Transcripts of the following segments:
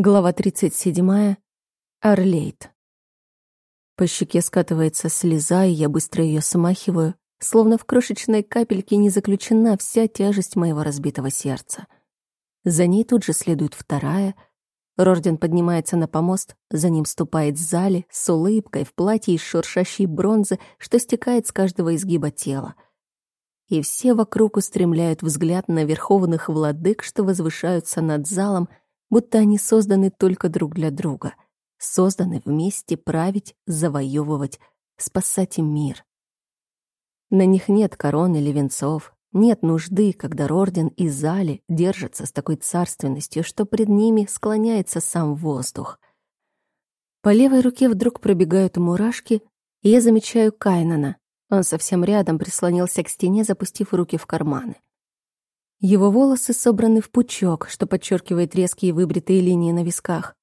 Глава 37. Орлейт. По щеке скатывается слеза, и я быстро ее смахиваю, словно в крошечной капельке не заключена вся тяжесть моего разбитого сердца. За ней тут же следует вторая. Рорден поднимается на помост, за ним ступает Зали с улыбкой в платье из шуршащей бронзы, что стекает с каждого изгиба тела. И все вокруг устремляют взгляд на верховных владык, что возвышаются над залом — будто они созданы только друг для друга, созданы вместе править, завоевывать, спасать мир. На них нет корон или венцов, нет нужды, когда Рорден и Зали держатся с такой царственностью, что пред ними склоняется сам воздух. По левой руке вдруг пробегают мурашки, и я замечаю Кайнана. Он совсем рядом прислонился к стене, запустив руки в карманы. Его волосы собраны в пучок, что подчеркивает резкие выбритые линии на висках.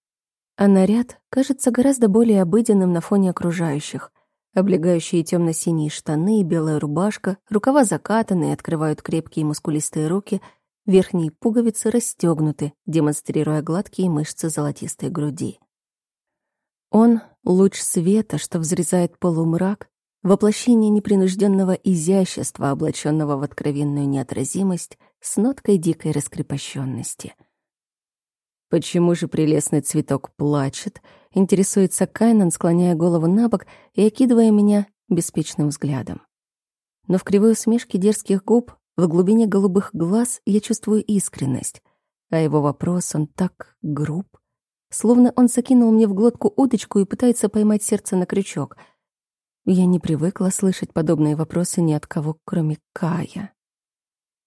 А наряд кажется гораздо более обыденным на фоне окружающих. Облегающие темно-синие штаны и белая рубашка, рукава закатаны и открывают крепкие мускулистые руки, верхние пуговицы расстегнуты, демонстрируя гладкие мышцы золотистой груди. Он — луч света, что взрезает полумрак, воплощение непринужденного изящества, облаченного в откровенную неотразимость — с ноткой дикой раскрепощенности. Почему же прелестный цветок плачет? Интересуется Кайнан, склоняя голову на бок и окидывая меня беспечным взглядом. Но в кривой усмешке дерзких губ, в глубине голубых глаз я чувствую искренность, а его вопрос, он так груб, словно он закинул мне в глотку удочку и пытается поймать сердце на крючок. Я не привыкла слышать подобные вопросы ни от кого, кроме Кая.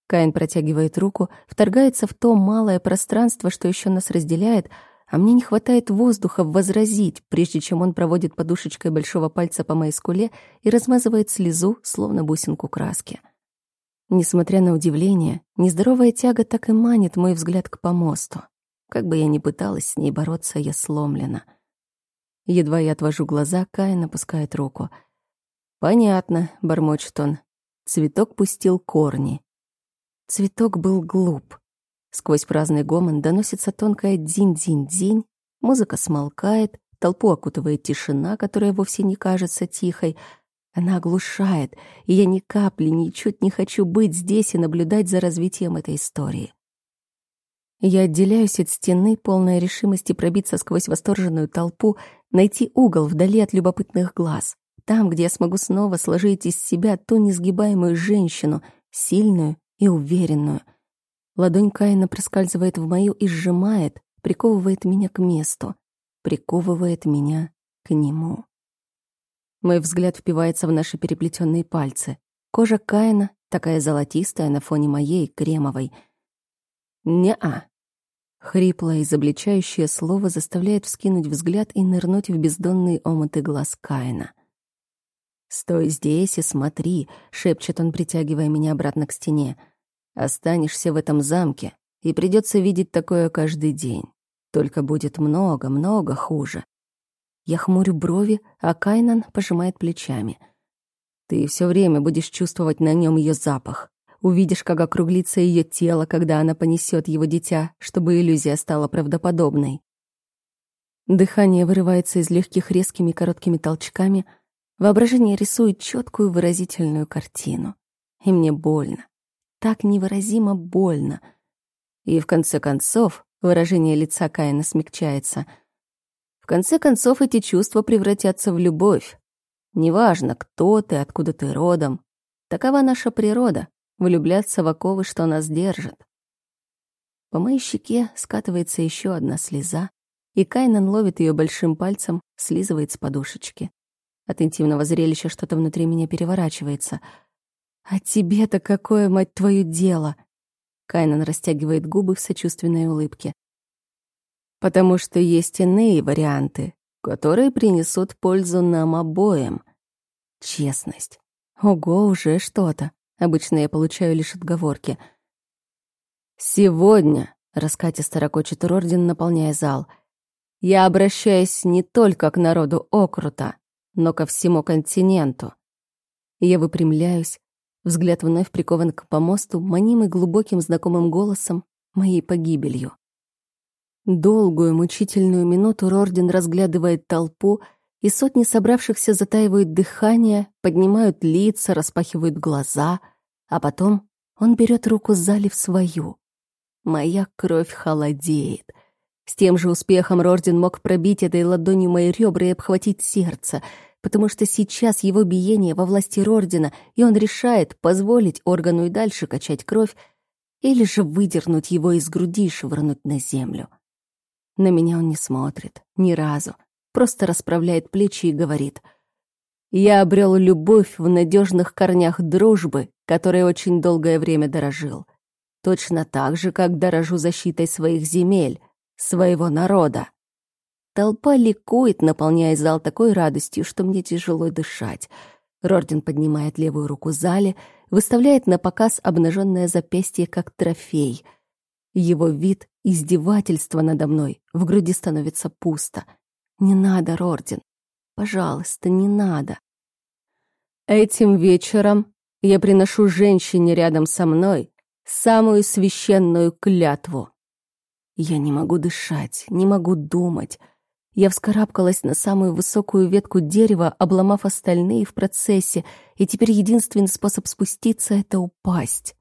Каин протягивает руку, вторгается в то малое пространство, что еще нас разделяет, а мне не хватает воздуха возразить, прежде чем он проводит подушечкой большого пальца по моей скуле и размазывает слезу, словно бусинку краски. Несмотря на удивление, нездоровая тяга так и манит мой взгляд к помосту. Как бы я ни пыталась с ней бороться, я сломлена. Едва я отвожу глаза, Каин опускает руку. «Понятно», — бормочет он. Цветок пустил корни, Цветок был глуп. Сквозь праздный гомон доносится тонкая дзинь-дзинь-дзинь, музыка смолкает, толпу окутывает тишина, которая вовсе не кажется тихой. Она оглушает, и я ни капли, ничуть не хочу быть здесь и наблюдать за развитием этой истории. Я отделяюсь от стены, полная решимости пробиться сквозь восторженную толпу, найти угол вдали от любопытных глаз, там, где я смогу снова сложить из себя ту несгибаемую женщину, сильную и уверенную. Ладонь Каина проскальзывает в мою и сжимает, приковывает меня к месту, приковывает меня к нему. Мой взгляд впивается в наши переплетенные пальцы. Кожа Каина такая золотистая на фоне моей, кремовой. «Не-а». Хриплое, изобличающее слово заставляет вскинуть взгляд и нырнуть в бездонные омуты глаз Каина. «Стой здесь и смотри», — шепчет он, притягивая меня обратно к стене. Останешься в этом замке, и придется видеть такое каждый день. Только будет много-много хуже. Я хмурю брови, а Кайнан пожимает плечами. Ты все время будешь чувствовать на нем ее запах. Увидишь, как округлится ее тело, когда она понесет его дитя, чтобы иллюзия стала правдоподобной. Дыхание вырывается из легких резкими короткими толчками. Воображение рисует четкую выразительную картину. И мне больно так невыразимо больно. И в конце концов выражение лица Каина смягчается. В конце концов эти чувства превратятся в любовь. Неважно, кто ты, откуда ты родом. Такова наша природа — влюбляться в оковы, что нас держат. По моей щеке скатывается еще одна слеза, и Кайнан ловит ее большим пальцем, слизывает с подушечки. От интимного зрелища что-то внутри меня переворачивается — «А тебе-то какое, мать твою, дело?» Кайнан растягивает губы в сочувственной улыбке. «Потому что есть иные варианты, которые принесут пользу нам обоим. Честность. Ого, уже что-то. Обычно я получаю лишь отговорки. Сегодня, — раскатисто ракочет Рордин, наполняя зал, — я обращаюсь не только к народу Окрута, но ко всему континенту. Я выпрямляюсь, Взгляд вновь прикован к помосту, манимый глубоким знакомым голосом, моей погибелью. Долгую, мучительную минуту Рордин разглядывает толпу, и сотни собравшихся затаивают дыхание, поднимают лица, распахивают глаза, а потом он берет руку Зали в свою. Моя кровь холодеет. С тем же успехом Рордин мог пробить этой ладонью мои ребра и обхватить сердце, потому что сейчас его биение во власти Рордина, и он решает, позволить органу и дальше качать кровь или же выдернуть его из груди и швырнуть на землю. На меня он не смотрит, ни разу, просто расправляет плечи и говорит — я обрел любовь в надежных корнях дружбы, которой очень долгое время дорожил. Точно так же, как дорожу защитой своих земель, своего народа. Толпа ликует, наполняя зал такой радостью, что мне тяжело дышать. Рордин поднимает левую руку зале, выставляет на показ обнаженное запястье как трофей. Его вид — издевательство надо мной, в груди становится пусто. «Не надо, Рордин, Пожалуйста, не надо. Этим вечером я приношу женщине рядом со мной самую священную клятву. Я не могу дышать, не могу думать. Я вскарабкалась на самую высокую ветку дерева, обломав остальные в процессе, и теперь единственный способ спуститься — это упасть.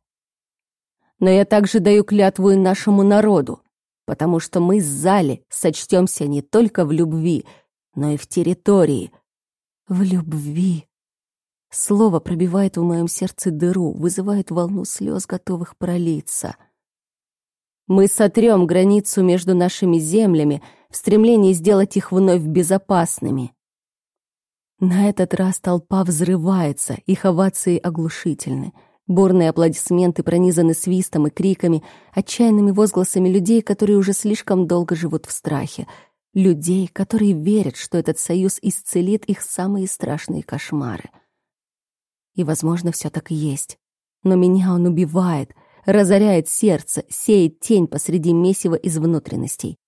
Но я также даю клятву и нашему народу, потому что мы с Зали сочтемся не только в любви — но и в территории. В любви. Слово пробивает в моем сердце дыру, вызывает волну слез, готовых пролиться. Мы сотрем границу между нашими землями в стремлении сделать их вновь безопасными. На этот раз толпа взрывается, их овации оглушительны. Бурные аплодисменты пронизаны свистом и криками, отчаянными возгласами людей, которые уже слишком долго живут в страхе — людей, которые верят, что этот союз исцелит их самые страшные кошмары. И, возможно, все так и есть. Но меня он убивает, разоряет сердце, сеет тень посреди месива из внутренностей.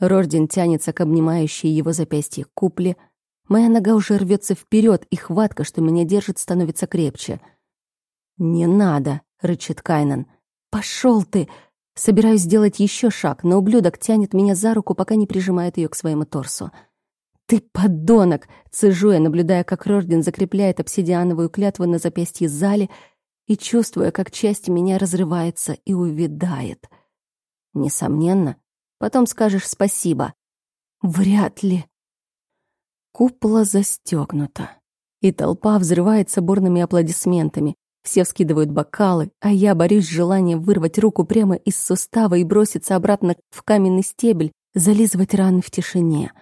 Рордин тянется к обнимающей его запястье купле. Моя нога уже рвется вперед, и хватка, что меня держит, становится крепче. «Не надо!» — рычит Кайнан. «Пошел ты!» Собираюсь сделать еще шаг, но ублюдок тянет меня за руку, пока не прижимает ее к своему торсу. «Ты подонок!» — цежу я, наблюдая, как Рордин закрепляет обсидиановую клятву на запястье Зали и чувствуя, как часть меня разрывается и увядает. Несомненно, потом скажешь спасибо. Вряд ли. Купола застегнута, и толпа взрывается бурными аплодисментами. Все вскидывают бокалы, а я борюсь с желанием вырвать руку прямо из сустава и броситься обратно в каменный стебель, зализывать раны в тишине.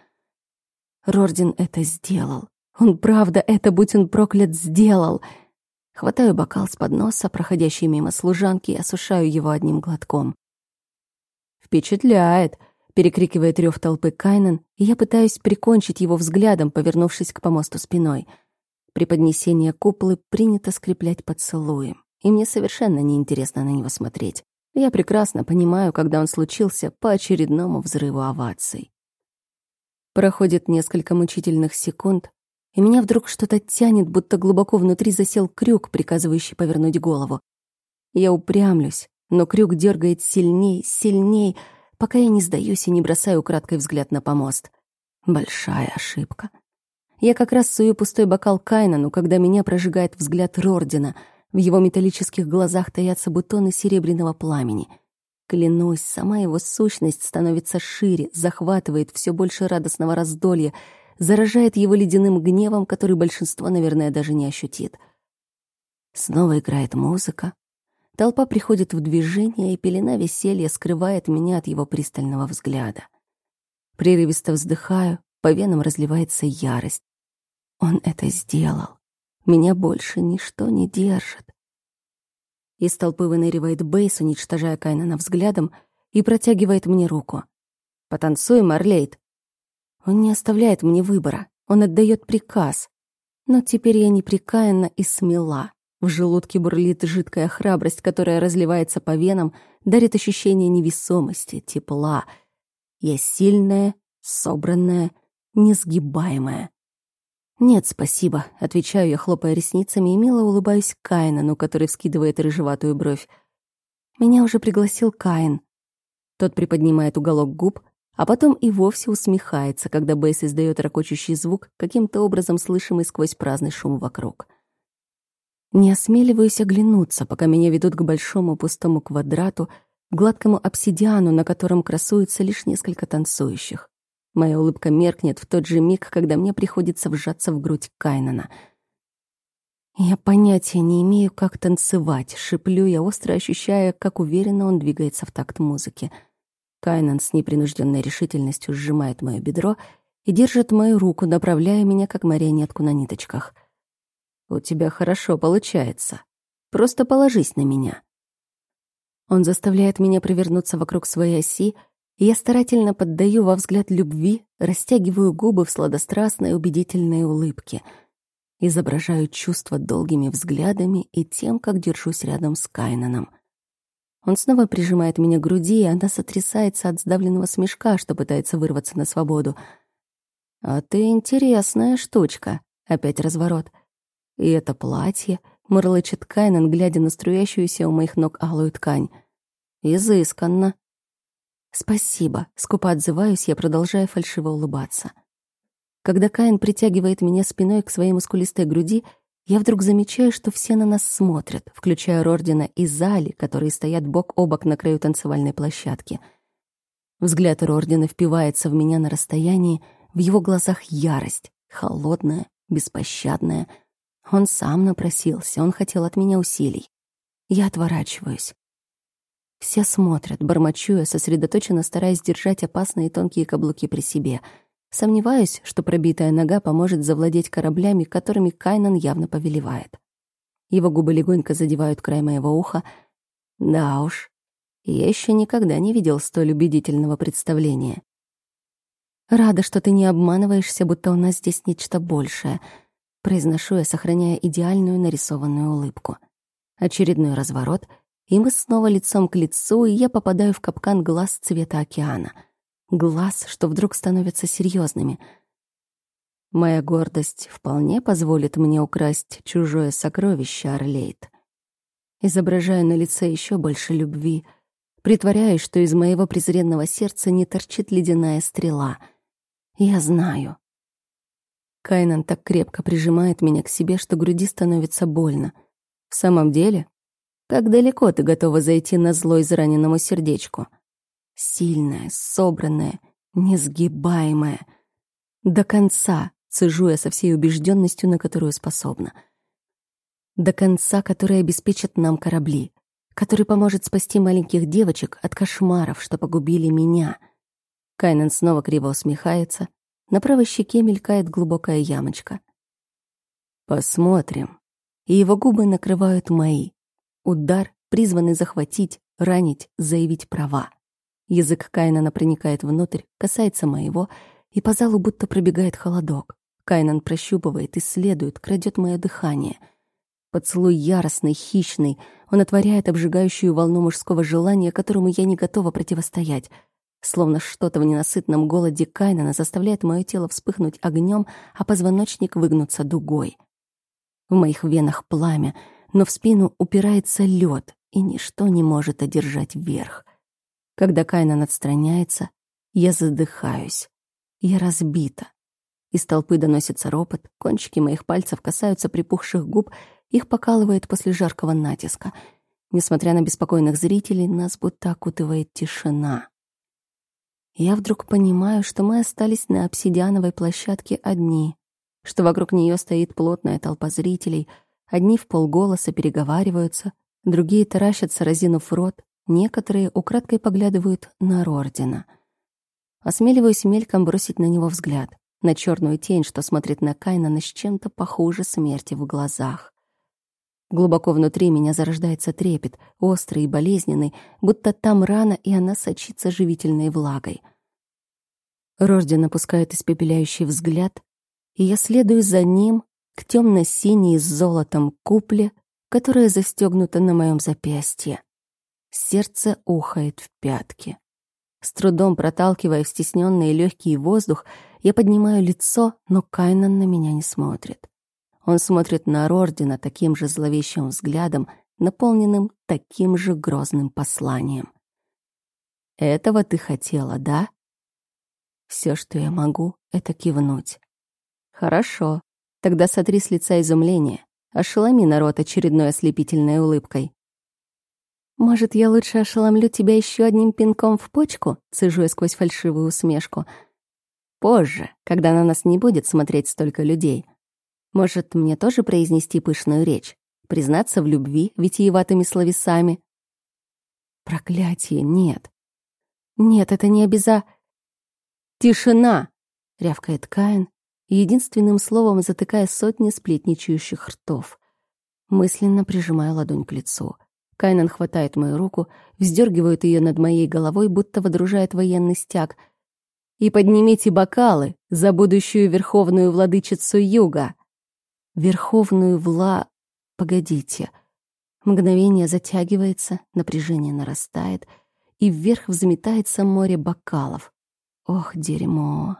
Рордин это сделал. Он правда это, будь он проклят, сделал. Хватаю бокал с подноса, проходящий мимо служанки, и осушаю его одним глотком. «Впечатляет!» — перекрикивает рев толпы Кайнен, и я пытаюсь прикончить его взглядом, повернувшись к помосту спиной — при поднесении куполы принято скреплять поцелуем, и мне совершенно неинтересно на него смотреть. Я прекрасно понимаю, когда он случился по очередному взрыву оваций. Проходит несколько мучительных секунд, и меня вдруг что-то тянет, будто глубоко внутри засел крюк, приказывающий повернуть голову. Я упрямлюсь, но крюк дергает сильней, сильней, пока я не сдаюсь и не бросаю краткий взгляд на помост. Большая ошибка. Я как раз сую пустой бокал Кайнану, когда меня прожигает взгляд Рордина. В его металлических глазах таятся бутоны серебряного пламени. Клянусь, сама его сущность становится шире, захватывает все больше радостного раздолья, заражает его ледяным гневом, который большинство, наверное, даже не ощутит. Снова играет музыка. Толпа приходит в движение, и пелена веселья скрывает меня от его пристального взгляда. Прерывисто вздыхаю, по венам разливается ярость. Он это сделал. Меня больше ничто не держит. Из толпы выныривает Бейс, уничтожая Кайнана взглядом, и протягивает мне руку. «Потанцуй, Марлейд!» Он не оставляет мне выбора, он отдает приказ. Но теперь я непрекаянна и смела. В желудке бурлит жидкая храбрость, которая разливается по венам, дарит ощущение невесомости, тепла. Я сильная, собранная, несгибаемая. «Нет, спасибо», — отвечаю я, хлопая ресницами, и мило улыбаюсь Кайнану, который вскидывает рыжеватую бровь. «Меня уже пригласил Каин». Тот приподнимает уголок губ, а потом и вовсе усмехается, когда Бейс издает ракочущий звук, каким-то образом слышимый сквозь праздный шум вокруг. Не осмеливаюсь оглянуться, пока меня ведут к большому пустому квадрату, гладкому обсидиану, на котором красуются лишь несколько танцующих. Моя улыбка меркнет в тот же миг, когда мне приходится вжаться в грудь Кайнана. Я понятия не имею, как танцевать, шиплю я, остро ощущая, как уверенно он двигается в такт музыки. Кайнан с непринужденной решительностью сжимает мое бедро и держит мою руку, направляя меня как марионетку на ниточках — у тебя хорошо получается. Просто положись на меня. Он заставляет меня провернуться вокруг своей оси, и я старательно поддаю во взгляд любви, растягиваю губы в сладострастной убедительной улыбке, изображаю чувства долгими взглядами и тем, как держусь рядом с Кайнаном. Он снова прижимает меня к груди, и она сотрясается от сдавленного смешка, что пытается вырваться на свободу. «А ты интересная штучка», — опять разворот — и это платье, мурлычет Кайнан, глядя на струящуюся у моих ног алую ткань. Изысканно. Спасибо, скупо отзываюсь, я продолжаю фальшиво улыбаться. Когда Каин притягивает меня спиной к своей мускулистой груди, я вдруг замечаю, что все на нас смотрят, включая Рордина и Зали, которые стоят бок о бок на краю танцевальной площадки. Взгляд Рордина впивается в меня на расстоянии, в его глазах ярость, холодная, беспощадная — он сам напросился, он хотел от меня усилий. Я отворачиваюсь. Все смотрят, бормочу я, сосредоточенно стараясь держать опасные тонкие каблуки при себе. Сомневаюсь, что пробитая нога поможет завладеть кораблями, которыми Кайнан явно повелевает. Его губы легонько задевают край моего уха. Да уж, я еще никогда не видел столь убедительного представления. Рада, что ты не обманываешься, будто у нас здесь нечто большее — Произношу я, сохраняя идеальную нарисованную улыбку. Очередной разворот, и мы снова лицом к лицу, и я попадаю в капкан глаз цвета океана. Глаз, что вдруг становятся серьезными. Моя гордость вполне позволит мне украсть чужое сокровище, Орлейт. Изображаю на лице еще больше любви, притворяюсь, что из моего презренного сердца не торчит ледяная стрела. Я знаю, Кайнан так крепко прижимает меня к себе, что груди становится больно. В самом деле, как далеко ты готова зайти на зло израненному сердечку? Сильная, собранная, несгибаемая. До конца цежу я со всей убежденностью, на которую способна. До конца, который обеспечит нам корабли, который поможет спасти маленьких девочек от кошмаров, что погубили меня. Кайнан снова криво усмехается, на правой щеке мелькает глубокая ямочка. Посмотрим. И его губы накрывают мои. Удар, призванный захватить, ранить, заявить права. Язык Кайнана проникает внутрь, касается моего, и по залу будто пробегает холодок. Кайнан прощупывает, исследует, крадет мое дыхание. Поцелуй яростный, хищный. Он отворяет обжигающую волну мужского желания, которому я не готова противостоять — Словно что-то в ненасытном голоде Кайнана заставляет мое тело вспыхнуть огнем, а позвоночник выгнуться дугой. В моих венах пламя, но в спину упирается лед, и ничто не может одержать вверх. Когда Кайнан отстраняется, я задыхаюсь. Я разбита. Из толпы доносится ропот, кончики моих пальцев касаются припухших губ, их покалывает после жаркого натиска. Несмотря на беспокойных зрителей, нас будто окутывает тишина. Я вдруг понимаю, что мы остались на обсидиановой площадке одни, что вокруг нее стоит плотная толпа зрителей, одни в полголоса переговариваются, другие таращатся, разинув рот, некоторые украдкой поглядывают на Рордина. Осмеливаюсь мельком бросить на него взгляд, на черную тень, что смотрит на Кайнана с чем-то похуже смерти в глазах. Глубоко внутри меня зарождается трепет, острый и болезненный, будто там рана, и она сочится живительной влагой. Рожден опускает испепеляющий взгляд, и я следую за ним к темно-синей с золотом купле, которая застегнута на моем запястье. Сердце ухает в пятки. С трудом проталкивая в стесненный легкий воздух, я поднимаю лицо, но Кайнан на меня не смотрит. Он смотрит на Рордина таким же зловещим взглядом, наполненным таким же грозным посланием. «Этого ты хотела, да?» Все, что я могу, это кивнуть. Хорошо. Тогда сотри с лица изумление. Ошеломи народ очередной ослепительной улыбкой. «Может, я лучше ошеломлю тебя еще одним пинком в почку?» Цежу я сквозь фальшивую усмешку. «Позже, когда на нас не будет смотреть столько людей. Может, мне тоже произнести пышную речь? Признаться в любви витиеватыми словесами?» «Проклятие, нет. Нет, это не обяза...» «Тишина!» — рявкает Каин, единственным словом затыкая сотни сплетничающих ртов. Мысленно прижимаю ладонь к лицу — Кайнан хватает мою руку, вздергивает ее над моей головой, будто водружает военный стяг. «И поднимите бокалы за будущую верховную владычицу Юга!» «Верховную вла...» «Погодите». Мгновение затягивается, напряжение нарастает, и вверх взметается море бокалов. Ох, дерьмо.